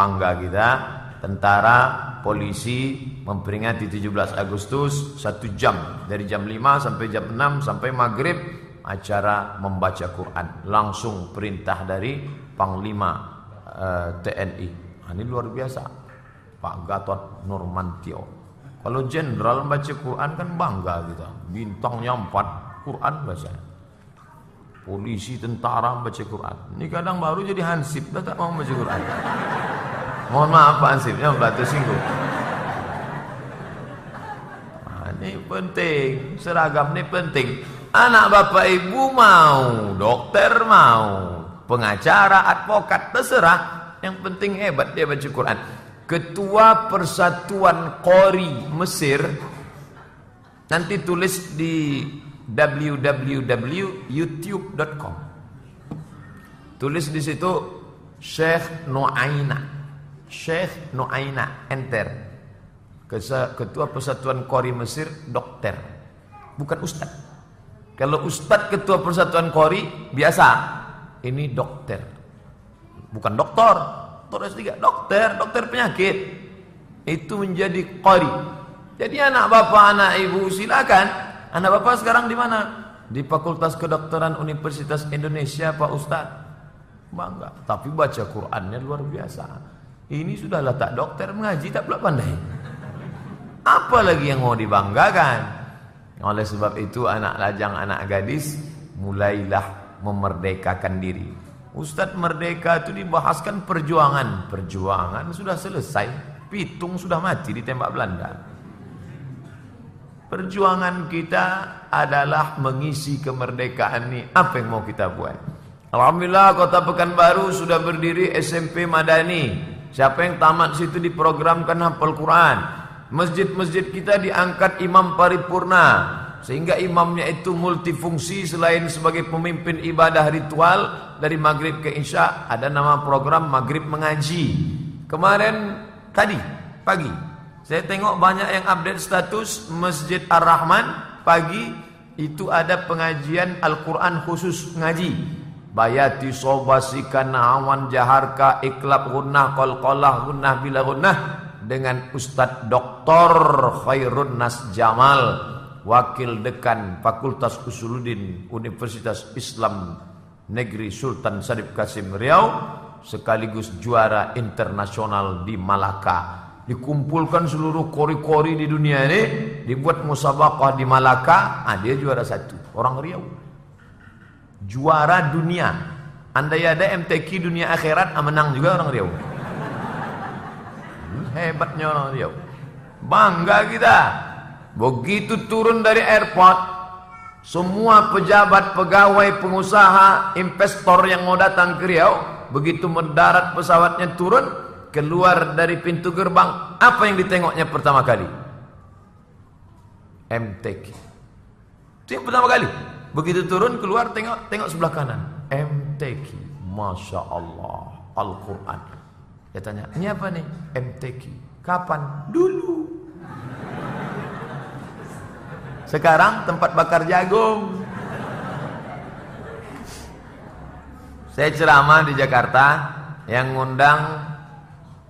bangga kita tentara polisi memperingati 17 Agustus satu jam. Dari jam 5 sampai jam 6 sampai maghrib acara membaca Quran. Langsung perintah dari Panglima eh, TNI nah, ini luar biasa. Pak Gatot Nurmantio. Kalau jenderal membaca Quran kan bangga kita. Bintangnya empat Quran baca polisi tentara membaca Quran. Ini kadang baru jadi hansip dah tak mau membaca Quran mohon maaf Pak Hansipnya batu singgung nah, ini penting seragam ini penting Anak bapak ibu mau, dokter mau, pengacara, advokat, terserah. Yang penting hebat dia baca Quran. Ketua Persatuan Qori Mesir nanti tulis di www.youtube.com. Tulis di situ Syekh Nuaina. Syekh Nuaina, enter. Ketua Persatuan Qori Mesir, dokter. Bukan ustaz. Kalau ustadz ketua persatuan kori biasa, ini dokter. Bukan dokter, dokter S3, dokter, dokter penyakit. Itu menjadi kori. Jadi anak bapak, anak ibu silakan. Anak bapak sekarang di mana? Di Fakultas Kedokteran Universitas Indonesia Pak Ustadz. Bangga. Tapi baca Qurannya luar biasa. Ini sudahlah tak dokter mengaji tak pula pandai. Apalagi yang mau dibanggakan? Oleh sebab itu anak lajang, anak gadis mulailah memerdekakan diri. Ustadz merdeka itu dibahaskan perjuangan. Perjuangan sudah selesai. Pitung sudah mati ditembak Belanda. Perjuangan kita adalah mengisi kemerdekaan ini. Apa yang mau kita buat? Alhamdulillah kota Pekanbaru sudah berdiri SMP Madani. Siapa yang tamat situ diprogramkan hafal Quran. Masjid-masjid kita diangkat imam paripurna. Sehingga imamnya itu multifungsi selain sebagai pemimpin ibadah ritual dari maghrib ke isya ada nama program maghrib mengaji. Kemarin tadi pagi saya tengok banyak yang update status Masjid Ar-Rahman. Pagi itu ada pengajian Al-Quran khusus ngaji bayati sobasikan awan jaharka iklab gunnah qalqalah gunnah bila gunnah dengan Ustadz Dr. Khairun Nas Jamal Wakil Dekan Fakultas Usuluddin Universitas Islam Negeri Sultan Syarif Kasim Riau sekaligus juara internasional di Malaka dikumpulkan seluruh kori-kori di dunia ini dibuat musabaqah di Malaka ah, dia juara satu orang Riau juara dunia andai ada MTQ dunia akhirat ah, menang juga orang Riau Hebatnya orang Riau. Bangga kita. Begitu turun dari airport, semua pejabat, pegawai, pengusaha, investor yang mau datang ke Riau, begitu mendarat pesawatnya turun, keluar dari pintu gerbang, apa yang ditengoknya pertama kali? MTQ. Itu yang pertama kali. Begitu turun keluar tengok tengok sebelah kanan. MTQ. Masya Allah. Al-Quran. Dia tanya, ini apa nih? MTQ. Kapan? Dulu. Sekarang tempat bakar jagung. Saya ceramah di Jakarta yang ngundang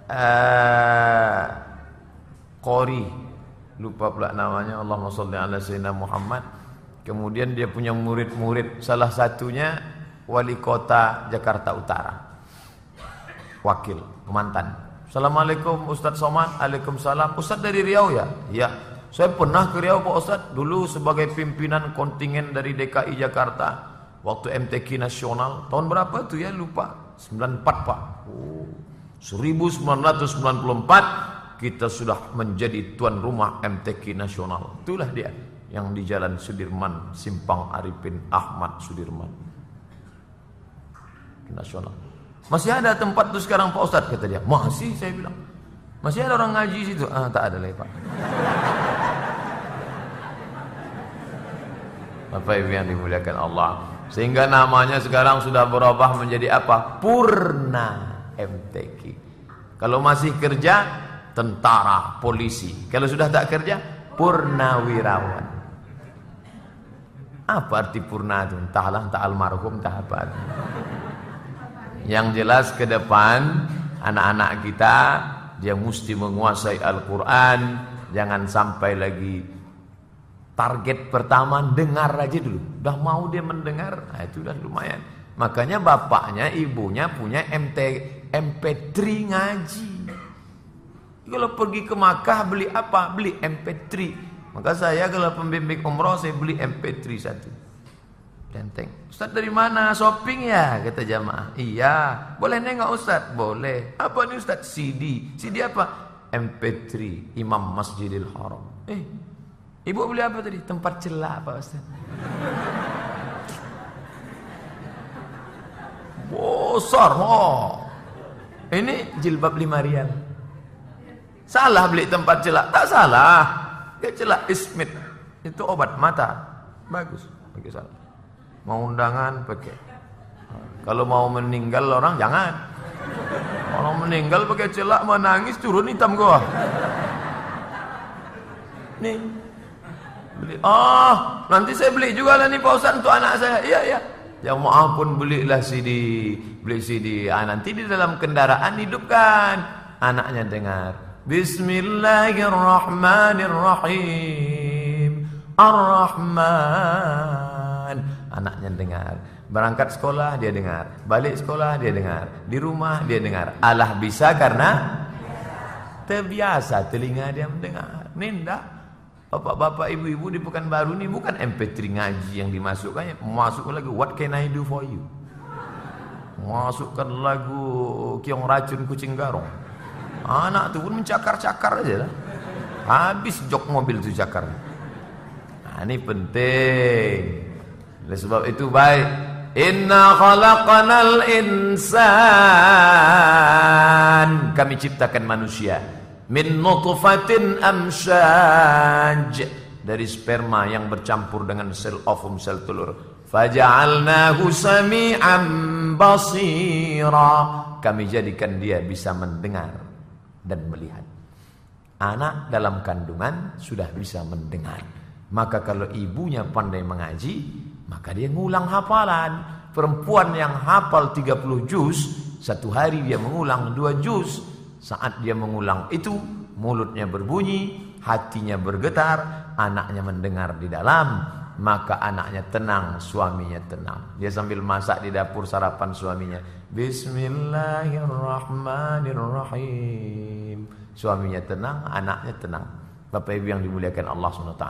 uh, Kori. Lupa pula namanya. Allahumma salli ala sayyidina Muhammad. Kemudian dia punya murid-murid. Salah satunya wali kota Jakarta Utara. Wakil mantan. Assalamualaikum Ustaz Somad. Waalaikumsalam. Ustaz dari Riau ya? Ya. Saya pernah ke Riau Pak Ustaz dulu sebagai pimpinan kontingen dari DKI Jakarta waktu MTQ nasional. Tahun berapa tuh ya? Lupa. 94 Pak. Oh. 1994 kita sudah menjadi tuan rumah MTQ nasional. Itulah dia yang di Jalan Sudirman, Simpang Arifin Ahmad Sudirman. Nasional. Masih ada tempat tuh sekarang Pak Ustadz kata dia. Masih saya bilang. Masih ada orang ngaji situ. Ah tak ada lagi Pak. Bapak Ibu yang dimuliakan Allah. Sehingga namanya sekarang sudah berubah menjadi apa? Purna MTQ. Kalau masih kerja, tentara, polisi. Kalau sudah tak kerja, purnawirawan. Apa arti purna itu? Entahlah, entah almarhum, entah apa. Yang jelas ke depan anak-anak kita dia mesti menguasai Al-Quran. Jangan sampai lagi target pertama dengar aja dulu. Udah mau dia mendengar? Nah itu udah lumayan. Makanya bapaknya ibunya punya MT MP3 ngaji. Kalau pergi ke Makkah beli apa? Beli MP3 maka saya kalau pembimbing umroh saya beli MP3 satu Denteng. Ustaz dari mana? Shopping ya? Kata jamaah. Iya. Boleh nengok Ustaz? Boleh. Apa nih Ustaz? CD. CD apa? MP3. Imam Masjidil Haram. Eh. Ibu beli apa tadi? Tempat celak Pak Ustaz. Besar. Oh. Ini jilbab lima rial. Salah beli tempat celak. Tak salah. Dia celak ismit. Itu obat mata. Bagus. Bagi salah. Mau undangan pakai. Kalau mau meninggal orang jangan. Kalau meninggal pakai celak menangis turun hitam gua. Nih. Beli. Oh, nanti saya beli juga lah nih Pak Ustaz untuk anak saya. Iya, iya. Ya maaf pun belilah CD, beli CD. Ah, nanti di dalam kendaraan hidupkan. Anaknya dengar. Bismillahirrahmanirrahim. Ar-Rahman anaknya dengar. Berangkat sekolah dia dengar, balik sekolah dia dengar, di rumah dia dengar. Allah bisa karena terbiasa telinga dia mendengar. Ninda, bapak-bapak, ibu-ibu di Pekanbaru ini bukan MP3 ngaji yang dimasukkannya, masuk lagu What Can I Do For You. Masukkan lagu Kiong Racun Kucing Garong. Anak tu pun mencakar-cakar aja lah. Habis jok mobil tu cakar. Nah, ini penting. Oleh sebab itu baik. Inna khalaqanal insan. Kami ciptakan manusia. Min nutfatin amshaj. Dari sperma yang bercampur dengan sel ovum sel telur. Faja'alnahu sami'an basira. Kami jadikan dia bisa mendengar dan melihat Anak dalam kandungan sudah bisa mendengar Maka kalau ibunya pandai mengaji maka dia ngulang hafalan. Perempuan yang hafal 30 juz, satu hari dia mengulang dua juz. Saat dia mengulang itu, mulutnya berbunyi, hatinya bergetar, anaknya mendengar di dalam, maka anaknya tenang, suaminya tenang. Dia sambil masak di dapur sarapan suaminya. Bismillahirrahmanirrahim. Suaminya tenang, anaknya tenang. Bapak Ibu yang dimuliakan Allah SWT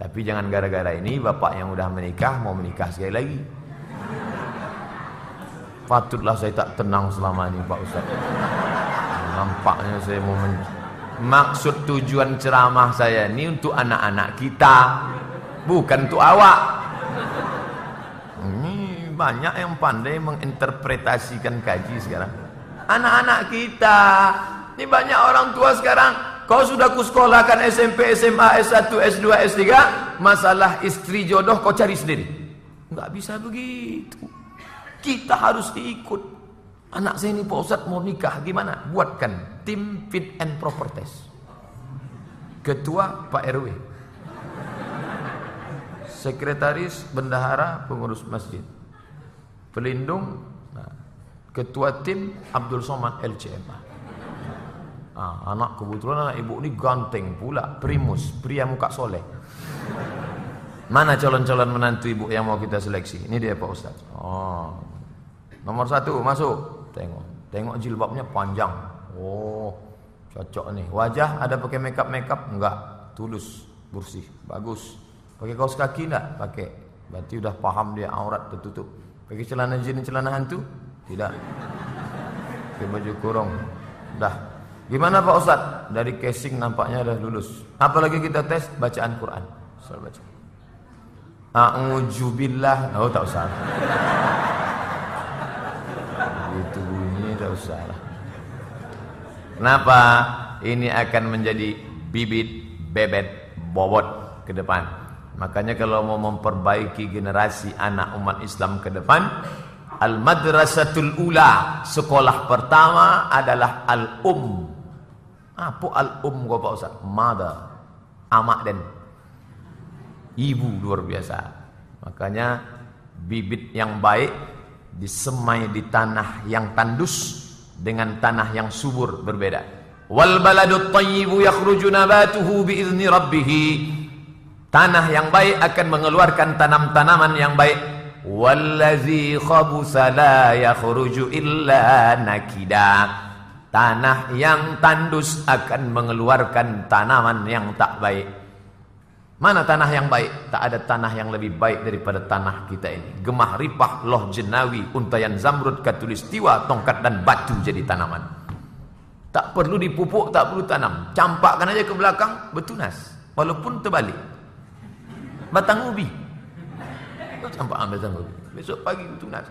Tapi jangan gara-gara ini Bapak yang udah menikah Mau menikah sekali lagi Patutlah saya tak tenang selama ini Pak Ustaz Nampaknya saya mau men Maksud tujuan ceramah saya ini Untuk anak-anak kita Bukan untuk awak. Ini banyak yang pandai Menginterpretasikan kaji sekarang. Anak-anak kita Ini banyak orang tua sekarang. Kau sudah kusekolahkan SMP, SMA, S1, S2, S3 Masalah istri jodoh kau cari sendiri. Enggak bisa begitu. Kita harus ikut. Anak saya ini Pak mau nikah Gimana? Buatkan tim fit and proper test. Ketua Pak RW Sekretaris Bendahara Pengurus Masjid Pelindung nah, Ketua tim Abdul Somad LCMA Ah, anak kebetulan anak ibu ini ganteng pula, primus, pria muka soleh. Mana calon-calon menantu ibu yang mau kita seleksi? Ini dia Pak Ustaz. Oh. Nomor satu masuk. Tengok. Tengok jilbabnya panjang. Oh. Cocok nih. Wajah ada pakai makeup makeup enggak? Tulus, bersih, bagus. Pakai kaos kaki enggak? Pakai. Berarti udah paham dia aurat tertutup. Pakai celana jin, celana hantu? Tidak. Pakai baju kurung. Dah Gimana Pak Ustaz? Dari casing nampaknya sudah lulus. Apalagi kita tes bacaan Quran. Soal baca. A'udzubillah. Oh tak usah. Itu bunyi tak usah. Kenapa? Ini akan menjadi bibit bebet bobot ke depan. Makanya kalau mau memperbaiki generasi anak umat Islam ke depan, Al-Madrasatul Ula, sekolah pertama adalah Al-Um, apa al-um kau Pak Ustaz? Mother. Amak dan ibu luar biasa. Makanya bibit yang baik disemai di tanah yang tandus dengan tanah yang subur berbeda. Wal baladut thayyibu yakhruju nabatuhu. Tanah yang baik akan mengeluarkan tanam-tanaman yang baik. Wallazi khabusa la yakhruju illa nakida. Tanah yang tandus akan mengeluarkan tanaman yang tak baik. Mana tanah yang baik? Tak ada tanah yang lebih baik daripada tanah kita ini. Gemah ripah, loh jenawi, untayan zamrud, katulistiwa, tongkat dan batu jadi tanaman. Tak perlu dipupuk, tak perlu tanam. Campakkan aja ke belakang, bertunas. Walaupun terbalik. Batang ubi. Campak ambil batang ubi. Besok pagi bertunas.